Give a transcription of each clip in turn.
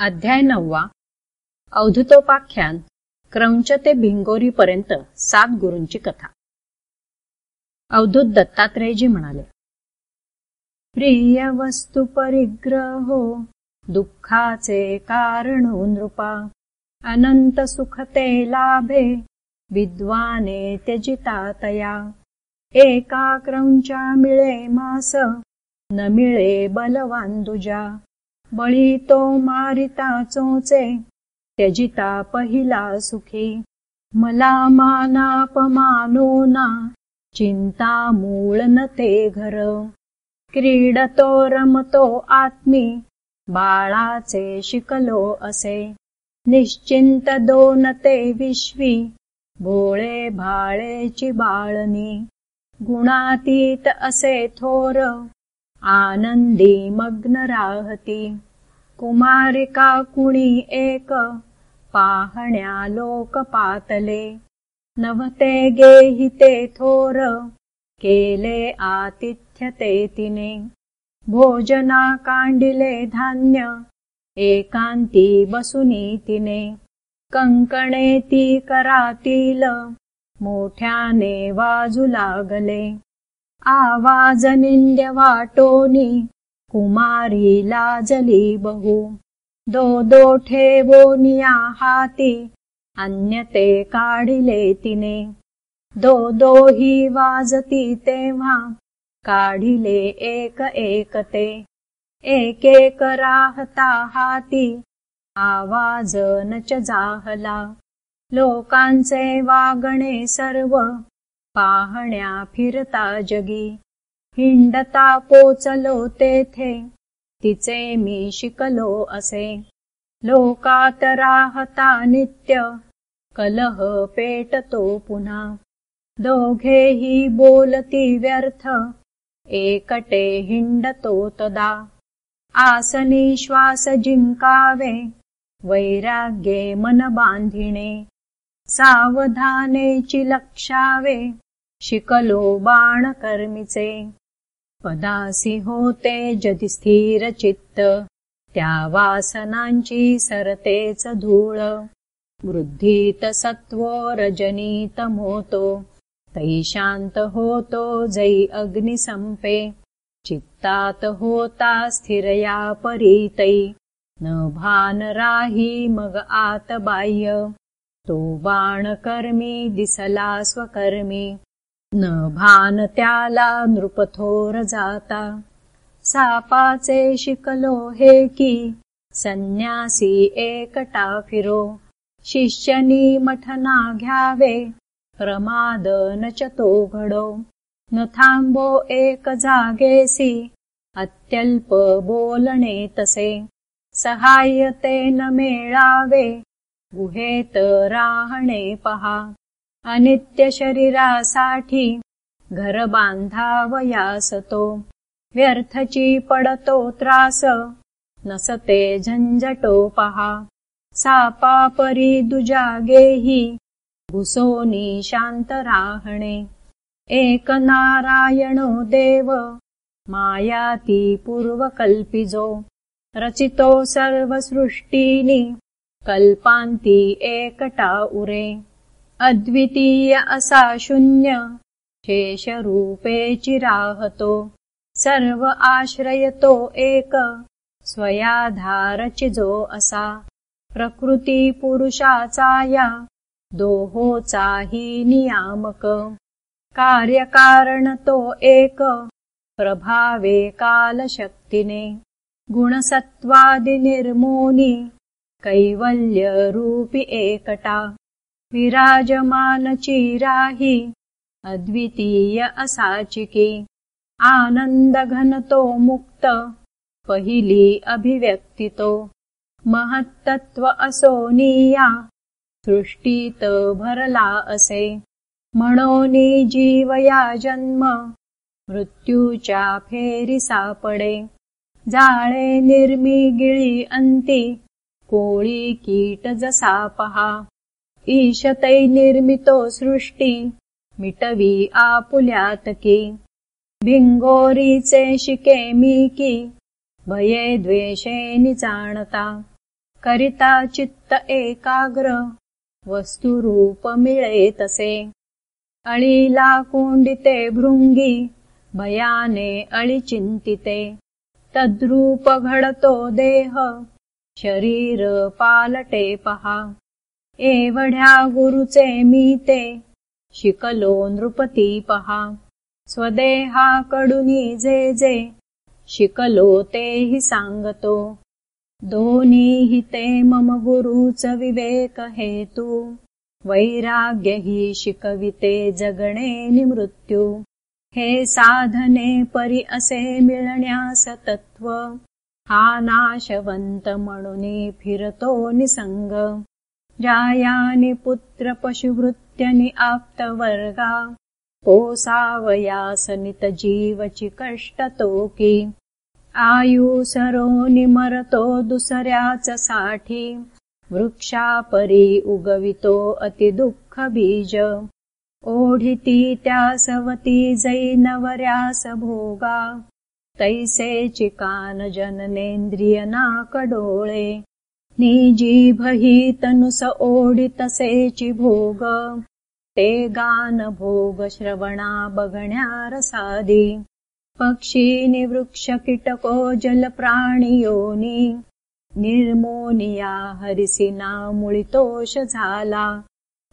अध्याय नववा. अवधुतोपाख्यान क्रौंच ते भिंगोरीपर्यंत सात गुरूंची कथा. अवधूत दत्तात्रेयजी म्हणाले प्रिय वस्तू परिग्रहो दुःखाचे कारण नृपा. अनंत सुखते लाभे विद्वाने त्यजिता तया. एका क्रौंचा मिळे मास न मिळे बलवान दुजा. बळी तो मारिता चोचे त्यजिता पहिला सुखी. मला मानापमानो ना चिंता मूळ न ते घर. क्रीडतो रमतो आत्मी बाळाचे शिकलो असे. निश्चिंत दोन ते विश्वी भोळे भाळेची बाळनी गुणातीत असे थोर आनंदी मग्न राहती कुमारिका कुणी एक पाहण्या लोक पातले नवते गेहिते थोर केले आतिथ्य ते तिने भोजना कांडिले धान्य तिने। कंकणे ती करातील मोठ्याने वाजू लागले आवाज निंद्य वाटोनी कुमारी लाजली बहु. दो दो ठेवोनिया हाती अन्य ते काढिले तिने. दो दो ही वाजती तेव्हा काढिले एक एक ते. एक एक राहता हाती आवाज नच जाहला. लोकांचे वागणे सर्व पाहण्या फिरता जगी. हिंडता पोचलो तेथे. तिचे मी शिकलो असे. लोकात राहता नित्य. कलह पेटतो पुन्हा. दोघेही बोलती व्यर्थ. एकटे हिंडतो तदा. आसनी श्वास जिंकावे. वैराग्ये मन बांधिणे. सावधानेची लक्षावे शिकलो बाण कर्मीचे पदासी होते जदि स्थिर चित्त त्या वासनांची सरतेच धूळ. वृद्धीत सत्वो रजनीत मोतो तै शांत होतो जै अग्नि संपे. चित्तात होता स्थिरया परीतै न भान राही मग आत बाह्य. तो बाणकर्मी दिसला स्वकर्मी न भान त्याला नृपथोर जाता शिकलो हे की संन्यासी एकटा फिरो शिष्यनी मठना घ्यावे प्रमाद न चतो घडो। न थांबो एक जागेसी अत्यल्प बोलणे तसे। सहाय्यते न मेळावे गुहेत राहणे पहा अनित्य शरीरासाठी घर बांधावयासतो व्यर्थची पडतो त्रास नसते झंझटो पहा. सापा परी दुजागेही घुसोनी शांत राहणे. एक नारायणो देव मायाती पूर्वकल्पिजो. रचितो सर्वसृष्टीनी कल्पांती एकटा उरे अद्वितीय असा शून्य. शेषरूपे चिराहतो. सर्व आश्रयतो एक. स्वयाधारचिजो असा. प्रकृती पुरुषाचा या दोहोचाही नियामक. कार्यकारण तो एक. प्रभावे कालशक्तीने. गुणसत्वादिनिर्मोनी कैवल्यरूपि एकटा. विराजमानचिराहि अद्वितीय असाचिकी आनन्दघनतो मुक्त पहिली अभिव्यक्तितो महत्तत्व असोनिया सृष्टीत भरला असे म्हणोनी जीवया जन्म मृत्यूच्या फेरी सापडे जाळे निर्मी गिळी अंती कोळी कीट जसा पहा ईशतै निर्मितो सृष्टी मिटवी आपुल्यातकी। भिंगोरीचे शिके मी की भये द्वेषे निजाणता। करिता चित्त एकाग्र वस्तुरूप मिळे तसे। अळीला कोंडिते भृंगी भयाने अळी चिंतिते तद्रूप घडतो देह शरीर पालटे पहा एवढ्या गुरुचे मी ते. शिकलो नृपती पहा. स्वदेहाकडुनी जे जे. शिकलो तेहि सांगतो. दोन्ही ते मम गुरुच विवेक हेतु. वैराग्य हि शिकविते जगणे निमृत्यू. हे साधने परी असे मिळण्यास तत्व. हा नाशवंत म्हणून फिरतो निसंग जायानि पुत्र पशुवृत्त्यनि आप्तवर्गा। पोसावयासनित जीवची कष्टतोकी आयु सरो निमरतो दुसऱ्याच साठी। वृक्षापरी उगवितो अति दुःख बीज ओढिती त्या सवती जैनवर्यास भोगा। तैसे चिकान जननेन्द्रिय नाकडोळे निजीभही तनुस ओढितसेची भोग। ते गान भोग श्रवणा बघण्या रसादी। पक्षी निवृक्ष कीटको जल प्राणियोनी निर्मोनिया हरिसिना मुळितोष झाला।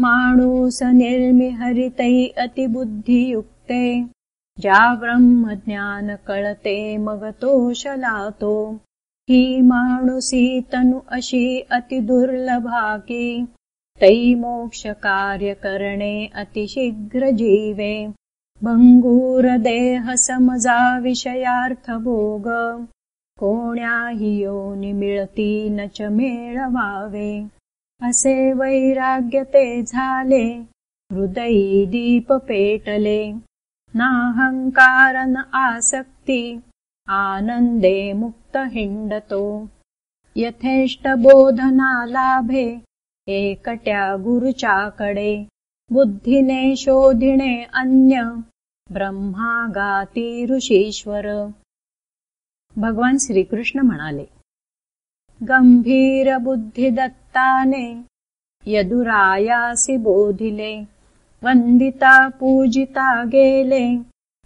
माणूस निर्मि हरितै अतिबुद्धियुक्ते ज्या ब्रह्मज्ञान कळते मग तोष लातो। ही माणुसी तनु अशी अतिदुर्लभाकी तै मोक्ष कार्य करणे अतिशीघ्र जीवे भंगूर देह समजा विषयार्थ भोग कोण्याही योनी मिळती न च मेळवावे असे वैराग्य ते झाले हृदयी दीप पेटले नाहंकार न आसक्ती आनंदे मुक्त हिंडतो यथेष्ट बोधना लाभे एकट्या गुरुचाकडे बुद्धिने शोधिणे अन्य ब्रह्मा गाती ऋषीश्वर। भगवान श्रीकृष्ण म्हणाले गंभीर बुद्धी दत्ताने यदुरायासी बोधिले वंदिता पूजिता गेले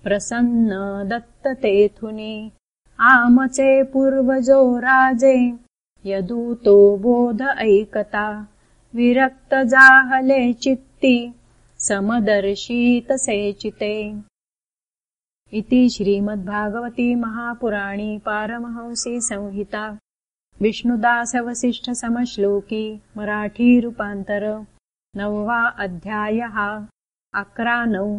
प्रसन्न दत्त तेथुनी आमचे पूर्वजो राजे यदूतो बोध ऐकता। विरक्त जाहले चित्ती समदर्शी तसे चिते इति श्रीमद्भागवती महापुराणी पारमहंसी संहिता। विष्णुदासवसिष्ठसमश्लोकी मराठी रूपान्तर नववा अध्यायः अक्रा नौ